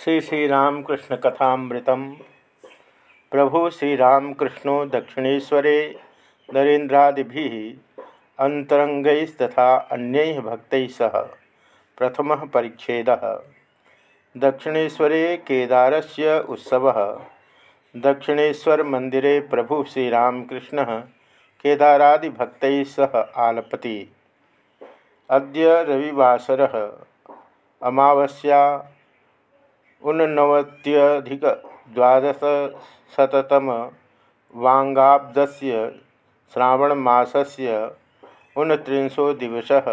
श्री श्रीरामकृष्ण कथामृतम। प्रभु श्री श्रीरामकृष्णो दक्षिणेशरे नरेन्द्रादि अंतरंगैस्तथा अन्य भक्त सह प्रथम परिच्छेद। दक्षिणेशरे केदार से उत्सव। दक्षिणेशर मंदिरे प्रभु श्रीरामकृष्ण केदारादिभक्त सह आलपति। अद्य रविवासर। अमावस्या ऊननवत्यधिकद्वादशशततम वाङ्गाब्दस्य श्रावणमासस्य ऊनत्रिंशो दिवसः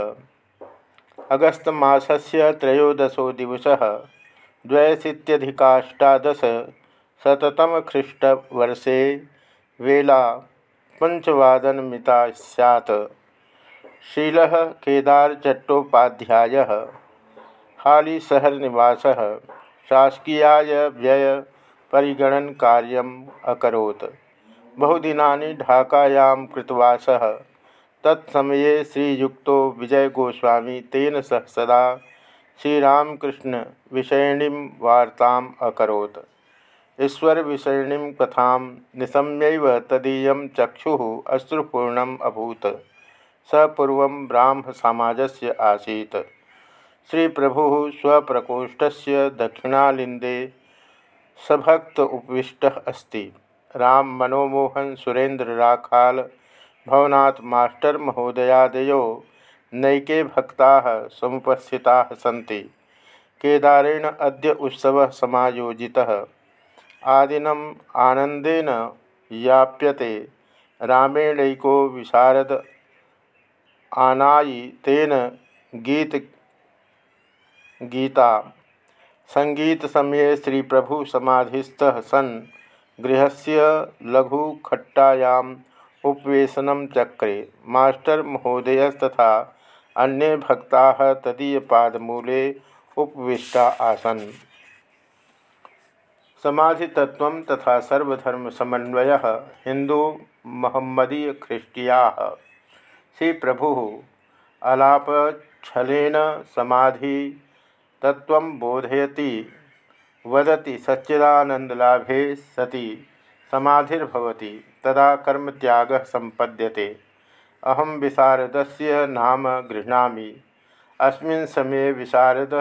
अगस्तमासस्य त्रयोदशो दिवसः द्व्यशीत्यधिकाष्टादशशततमख्रीष्टवर्षे वेला पञ्चवादनमिता स्यात् शीलः केदारचट्टोपाध्यायः। हालीशहरनिवासः। शासकीयाय व्यय परिगणन कार्यम अकरोत्। बहुदिनानि ढाकायां तत्समये श्रीयुक्तो विजयगोस्वामी तेन सह सदा श्रीरामकृष्ण विषयिणीं वार्ताम् अकरोत्। ईश्वरविषयिणीं कथां निशम्यैव तदीयं चक्षुः अश्रुपूर्णम् अभूत्। स पूर्वं ब्राह्मसमाजस्य आसीत्। श्री प्रभु स्वप्रकोष्ठ से दक्षिणालिंदे सभक्त उपविष्ट अस्ति। राम मनोमोहन सुरेंद्र राखाल, भवनाथ मास्टर महोदयादयो, नैके भक्ता समुपस्थिता सी केदारेण अद्य उत्सव समायोजितः। आदिनम आनंदेन याप्यते। रामेणैको विशारद आनायि तेन गीत गीता। संगीत समय श्री प्रभु सन। गृह से लघुखट्टायाम उपवेशन चक्रे। मास्टर महोदय तथा अन्य भक्ता तदीयपादमूले उपविष्टा आसन। समाधितत्व तथा सर्वधर्म समन्वय हिंदू महम्मदीय ख्रिस्टिया। श्री प्रभु अलाप छलेन समाधि तत्व बोधयति। वदति सच्चिदानंदलाभे सति, समाधिर्भवति, तदा कर्मत्याग संपद्यते अहम विशारद से नाम गृह्णामि। अस्मिन् समये विशारद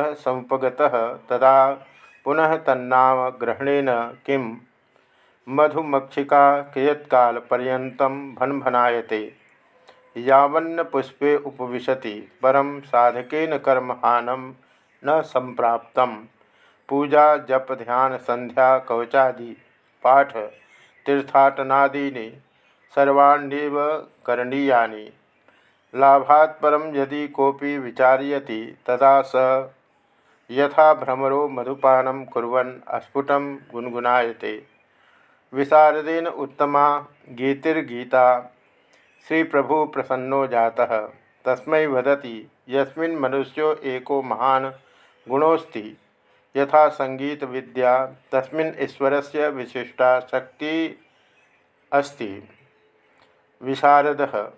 तदा पुनः तन्नाम ग्रहणेन किं? मधुमक्षिका कियत्कालपर्यन्तं भनभनायते। यावन्न पुष्पे उपविशति परम साधकेन कर्महानम न संप्राप्त पूजा, जप, ध्यान, संध्या, कवचादि, पाठ, तीर्थाटनादीनि सर्वाण्येव करणीयानि। लाभात् परं यदि कोऽपि विचारयति, तदा स यथा भ्रमरो मधुपानं कुर्वन् अस्फुटं गुनगुनायते। विशारदेन उत्तमा गीतिर्गीता श्री प्रभु प्रसन्नो जातः। तस्मै वदति, यस्मिन् मनुष्यो एको महान् गुणोस्ति यथा संगीत विद्या तस्मिन् ईश्वरस्य विशिष्टा शक्ति अस्ति। विशारद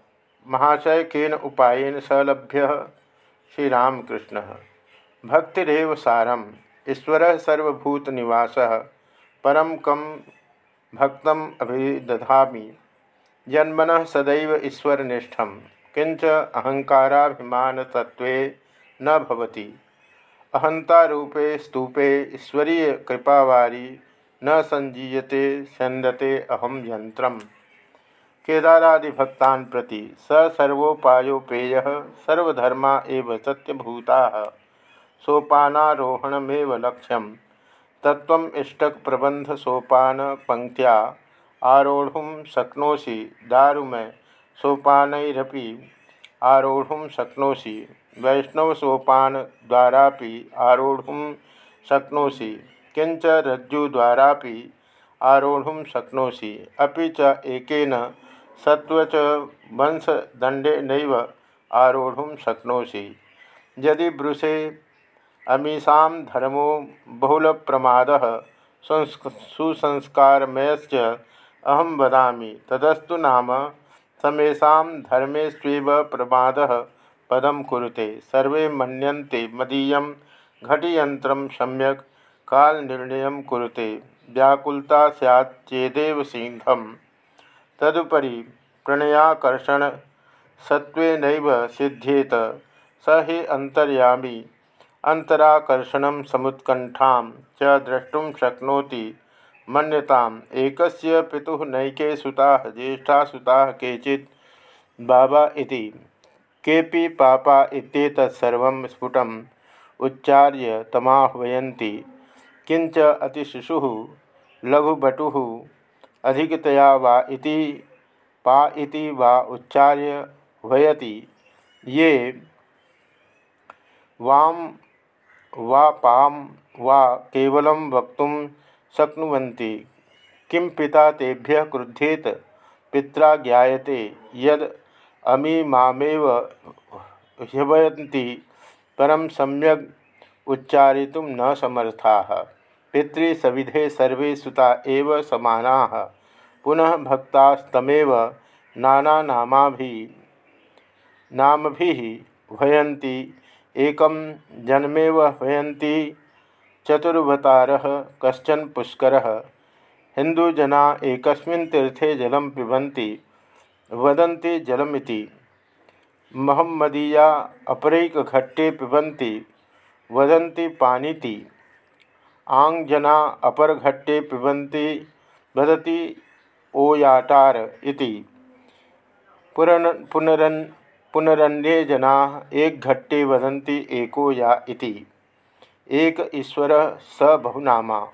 महाशय केन उपायन सलभ्य श्रीरामकृष्ण। भक्तिरव सारम, ईश्वर सर्वभूतनिवास परम कम भक्त अभिदधा जन्मन सदैव ईश्वरनिष्ठ किंच अहंकाराभिमानतत्वे न भवति। अहंतारूपे स्तूपे ईश्वरीय कृपावारी, न संजीयते स्यंदते अहम यंत्र केदारादिभक्ता प्रति सर्वोपायोपेय सर्वधर्मा एव सत्यभूता। सोपानारोहणमेव लक्ष्यम तत्व इष्टक प्रबंध सोपान पंक्त्या आरोढ़ शक्नोसी दारुमय सोपानरपि आरोढ़ शक्नोसी वैष्णव सोपान द्वारा आरोढ़ शक्नोसी किंच रज्जुद्वारा आरोढ़ शक्नोसी अभी च एकेन सत्वच वंशदंडेन आरोढ़ शक्नोसी यदि ब्रुषे अमीषा धर्मो बहुल प्रमाद सुसंस्कारमयश्च अहम वदा तदस्तु नाम समेशा धर्मेष्व प्रमाद। पदम कुरुते, सर्वे मनते मदीय घटियंत्र सम्यक काल निर्णय कुरुते, व्याकुलता सैदेव सिंहम तदुपरि प्रणयाकर्षण सत्वेनैव सिद्ध्येत, स हि अंतर्यामी अंतराकर्षण समुत्कंठा च द्रष्टुम शक्नोति मन्यताम। एकस्य पितुः नैके सुता, ज्येष्ठा सुता केचि बाबा इति। केपि पापा इत्येतत्सर्वं स्फुटम् उच्चार्य तमाह्वयन्ति। किंच अतिशिशु लघुबटु अधिकतया वा इति, पा इति वा उच्चार्य ह्वयति ये वाम वा पाम वा केवलं वक्तुं शक्नुवन्ति। किं पिता तेभ्य क्रुध्येत पित्रा ज्ञायते, यद अमी मामेव ह्यवयन्ति परम सम्यक उच्चारितुं न समर्था। पितृसविधे सर्वे सुता एव समानाः। पुनः भक्तास्तमेव नानानामाभि नामभिः भयन्ति एकं जन्मेव भयन्ति चतुर्वतारः पुष्करः। हिंदुजना एकस्मिन् तीर्थे जलं पिबन्ति। वदन्ति जलमिति। महम्मदीया अपरैकघट्टे पिबन्ति, वदन्ति पानीति आंगजना अपरघट्टे पिबन्ति, वदति ओयाटार इति। पुनरन पुनरन, पुनरन्ये जना एक घट्टे वदन्ति एको या इति। एक ईश्वर स बहुनामा।